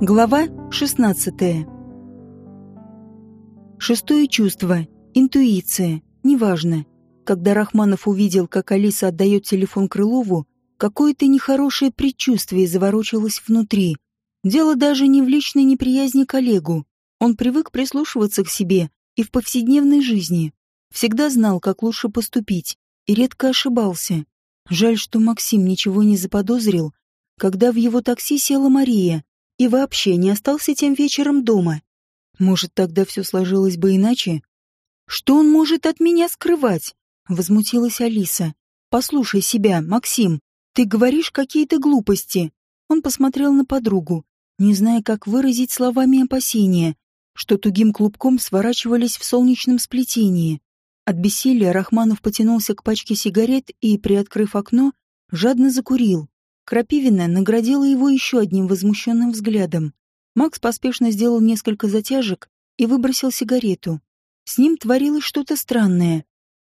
Глава 16. Шестое чувство, интуиция, неважно. Когда Рахманов увидел, как Алиса отдает телефон Крылову, какое-то нехорошее предчувствие заворочилось внутри. Дело даже не в личной неприязни к Олегу. Он привык прислушиваться к себе и в повседневной жизни. Всегда знал, как лучше поступить, и редко ошибался. Жаль, что Максим ничего не заподозрил, когда в его такси села Мария, и вообще не остался тем вечером дома. Может, тогда все сложилось бы иначе? Что он может от меня скрывать? Возмутилась Алиса. Послушай себя, Максим. Ты говоришь какие-то глупости. Он посмотрел на подругу, не зная, как выразить словами опасения, что тугим клубком сворачивались в солнечном сплетении. От бессилия Рахманов потянулся к пачке сигарет и, приоткрыв окно, жадно закурил. Крапивина наградила его еще одним возмущенным взглядом. Макс поспешно сделал несколько затяжек и выбросил сигарету. С ним творилось что-то странное.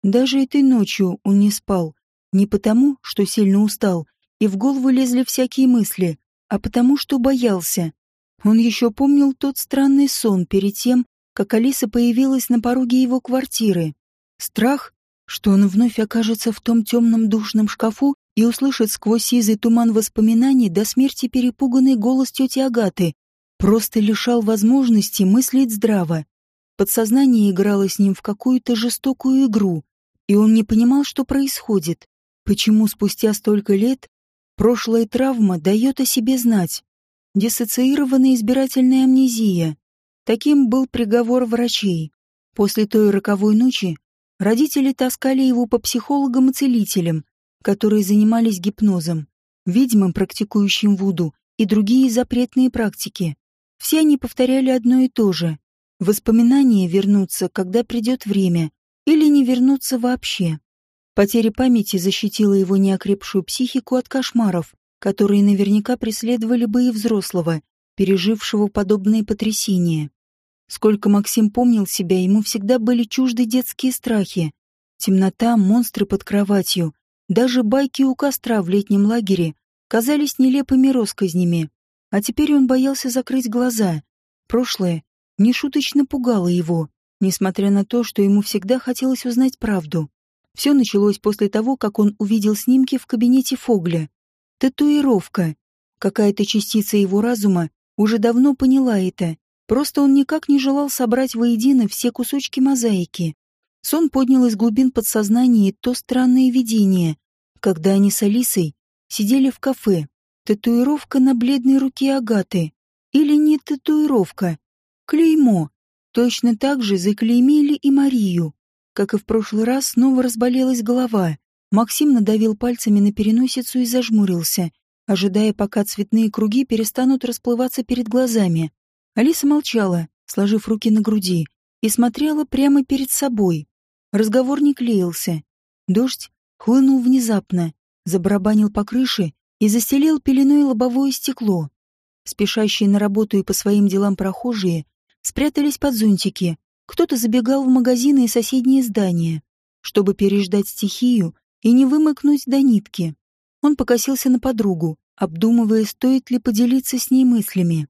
Даже этой ночью он не спал. Не потому, что сильно устал, и в голову лезли всякие мысли, а потому, что боялся. Он еще помнил тот странный сон перед тем, как Алиса появилась на пороге его квартиры. Страх, что он вновь окажется в том темном душном шкафу и услышит сквозь сизый туман воспоминаний до смерти перепуганный голос тети Агаты, просто лишал возможности мыслить здраво. Подсознание играло с ним в какую-то жестокую игру, и он не понимал, что происходит, почему спустя столько лет прошлая травма дает о себе знать. Диссоциированная избирательная амнезия. Таким был приговор врачей. После той роковой ночи родители таскали его по психологам и целителям, которые занимались гипнозом, ведьмам, практикующим вуду, и другие запретные практики. Все они повторяли одно и то же. Воспоминания вернутся, когда придет время, или не вернутся вообще. Потеря памяти защитила его неокрепшую психику от кошмаров, которые наверняка преследовали бы и взрослого, пережившего подобные потрясения. Сколько Максим помнил себя, ему всегда были чужды детские страхи. Темнота, монстры под кроватью, даже байки у костра в летнем лагере казались нелепыми росказнями, а теперь он боялся закрыть глаза. Прошлое нешуточно пугало его, несмотря на то, что ему всегда хотелось узнать правду. Все началось после того, как он увидел снимки в кабинете Фогля. Татуировка. Какая-то частица его разума уже давно поняла это, просто он никак не желал собрать воедино все кусочки мозаики. Сон поднял из глубин подсознания то странное видение, когда они с Алисой сидели в кафе. Татуировка на бледной руке Агаты. Или не татуировка. Клеймо. Точно так же заклеймили и Марию. Как и в прошлый раз, снова разболелась голова. Максим надавил пальцами на переносицу и зажмурился, ожидая, пока цветные круги перестанут расплываться перед глазами. Алиса молчала, сложив руки на груди, и смотрела прямо перед собой. Разговор не клеился. Дождь хлынул внезапно, забарабанил по крыше и застелил пеленой лобовое стекло. Спешащие на работу и по своим делам прохожие спрятались под зонтики. Кто-то забегал в магазины и соседние здания, чтобы переждать стихию и не вымокнуть до нитки. Он покосился на подругу, обдумывая, стоит ли поделиться с ней мыслями.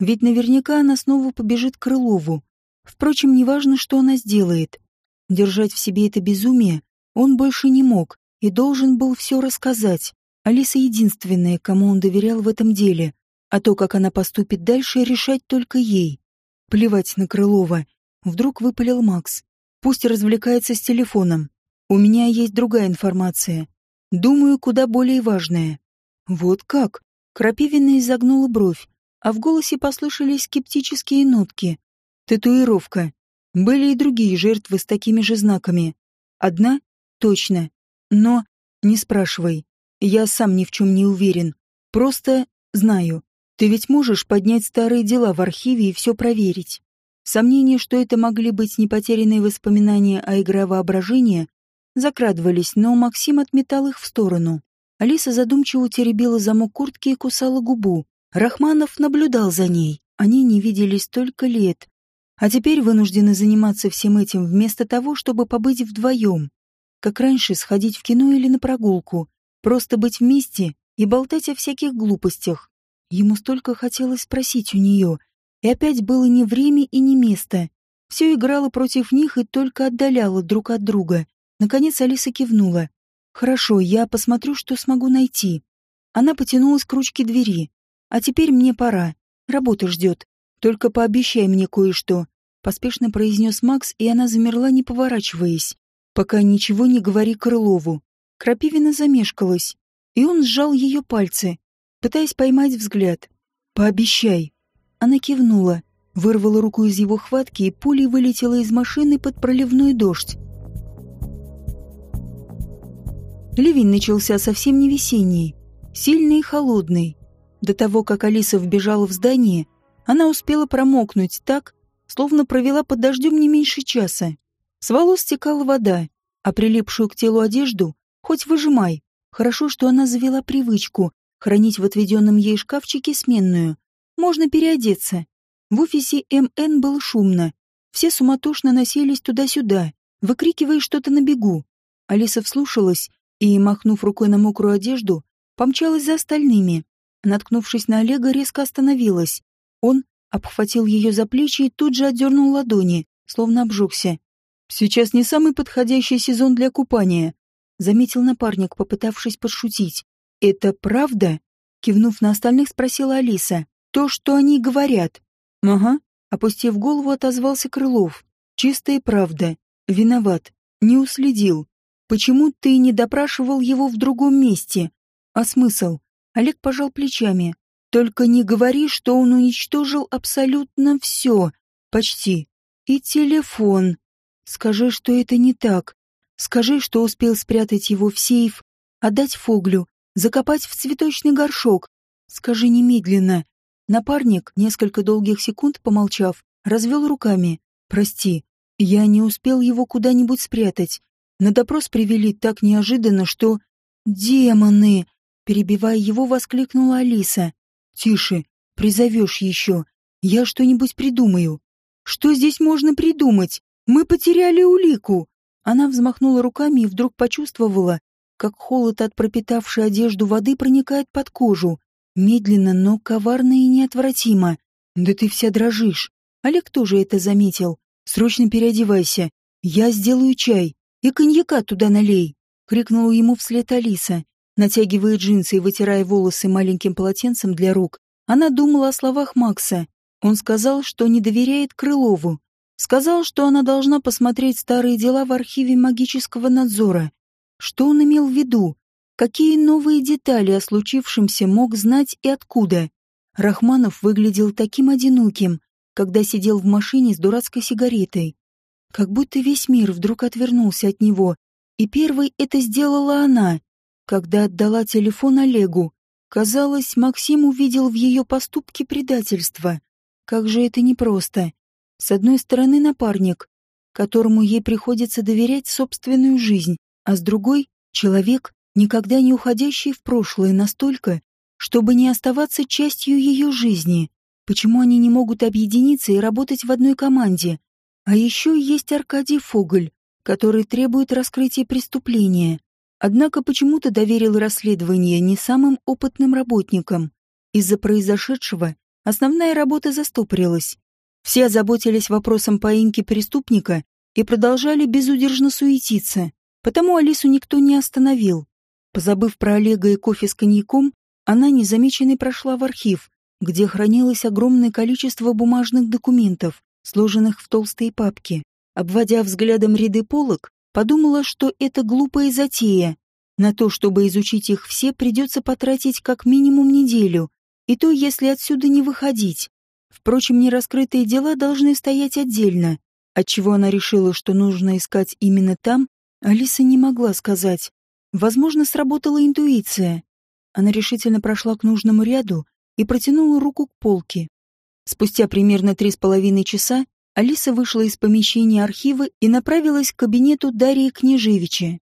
Ведь наверняка она снова побежит к Крылову. Впрочем, неважно, что она сделает. Держать в себе это безумие он больше не мог и должен был все рассказать. Алиса единственная, кому он доверял в этом деле, а то, как она поступит дальше, решать только ей. Плевать на Крылова. Вдруг выпалил Макс. Пусть развлекается с телефоном. У меня есть другая информация. Думаю, куда более важная. Вот как? Крапивина изогнула бровь, а в голосе послышались скептические нотки. Татуировка. Были и другие жертвы с такими же знаками. Одна Точно. Но не спрашивай. Я сам ни в чем не уверен. Просто знаю. Ты ведь можешь поднять старые дела в архиве и все проверить. Сомнения, что это могли быть не потерянные воспоминания, а игра воображения, закрадывались, но Максим отметал их в сторону. Алиса задумчиво теребила замок куртки и кусала губу. Рахманов наблюдал за ней. Они не виделись столько лет. А теперь вынуждены заниматься всем этим вместо того, чтобы побыть вдвоем как раньше сходить в кино или на прогулку, просто быть вместе и болтать о всяких глупостях. Ему столько хотелось спросить у нее, и опять было не время и не место. Все играло против них и только отдаляло друг от друга. Наконец Алиса кивнула. «Хорошо, я посмотрю, что смогу найти». Она потянулась к ручке двери. «А теперь мне пора. Работа ждет. Только пообещай мне кое-что», — поспешно произнес Макс, и она замерла, не поворачиваясь. «Пока ничего не говори Крылову». Крапивина замешкалась, и он сжал ее пальцы, пытаясь поймать взгляд. «Пообещай». Она кивнула, вырвала руку из его хватки и пулей вылетела из машины под проливной дождь. Ливень начался совсем не весенний, сильный и холодный. До того, как Алиса вбежала в здание, она успела промокнуть так, словно провела под дождем не меньше часа. С волос стекала вода, а прилипшую к телу одежду хоть выжимай. Хорошо, что она завела привычку хранить в отведенном ей шкафчике сменную. Можно переодеться. В офисе МН было шумно. Все суматошно носились туда-сюда, выкрикивая что-то на бегу. Алиса вслушалась и, махнув рукой на мокрую одежду, помчалась за остальными. Наткнувшись на Олега, резко остановилась. Он обхватил ее за плечи и тут же отдернул ладони, словно обжегся. «Сейчас не самый подходящий сезон для купания», — заметил напарник, попытавшись подшутить. «Это правда?» — кивнув на остальных, спросила Алиса. «То, что они говорят». «Ага», — опустив голову, отозвался Крылов. «Чистая правда. Виноват. Не уследил. Почему ты не допрашивал его в другом месте? А смысл?» Олег пожал плечами. «Только не говори, что он уничтожил абсолютно все. Почти. И телефон. Скажи, что это не так. Скажи, что успел спрятать его в сейф, отдать Фоглю, закопать в цветочный горшок. Скажи немедленно. Напарник, несколько долгих секунд помолчав, развел руками. «Прости, я не успел его куда-нибудь спрятать. На допрос привели так неожиданно, что... Демоны!» Перебивая его, воскликнула Алиса. «Тише, призовешь еще. Я что-нибудь придумаю». «Что здесь можно придумать? Мы потеряли улику!» Она взмахнула руками и вдруг почувствовала, как холод от пропитавшей одежду воды проникает под кожу. Медленно, но коварно и неотвратимо. Да ты вся дрожишь. Олег тоже это заметил. Срочно переодевайся. Я сделаю чай. И коньяка туда налей. Крикнула ему вслед Алиса. Натягивая джинсы и вытирая волосы маленьким полотенцем для рук, она думала о словах Макса. Он сказал, что не доверяет Крылову. Сказал, что она должна посмотреть старые дела в архиве магического надзора. Что он имел в виду? Какие новые детали о случившемся мог знать и откуда? Рахманов выглядел таким одиноким, когда сидел в машине с дурацкой сигаретой. Как будто весь мир вдруг отвернулся от него, и первой это сделала она, когда отдала телефон Олегу. Казалось, Максим увидел в ее поступке предательство. Как же это непросто. С одной стороны напарник, которому ей приходится доверять собственную жизнь, а с другой — человек, никогда не уходящий в прошлое настолько, чтобы не оставаться частью ее жизни. Почему они не могут объединиться и работать в одной команде? А еще есть Аркадий Фоголь, который требует раскрытия преступления. Однако почему-то доверил расследование не самым опытным работникам. Из-за произошедшего основная работа застопорилась. Все озаботились вопросом поимки преступника и продолжали безудержно суетиться, потому Алису никто не остановил. Позабыв про Олега и кофе с коньяком, она незамеченной прошла в архив, где хранилось огромное количество бумажных документов, сложенных в толстые папки. Обводя взглядом ряды полок, подумала, что это глупая затея. На то, чтобы изучить их все, придется потратить как минимум неделю, и то, если отсюда не выходить. Впрочем, нераскрытые дела должны стоять отдельно. Отчего она решила, что нужно искать именно там, Алиса не могла сказать. Возможно, сработала интуиция. Она решительно прошла к нужному ряду и протянула руку к полке. Спустя примерно три с половиной часа Алиса вышла из помещения архива и направилась к кабинету Дарьи Княжевича.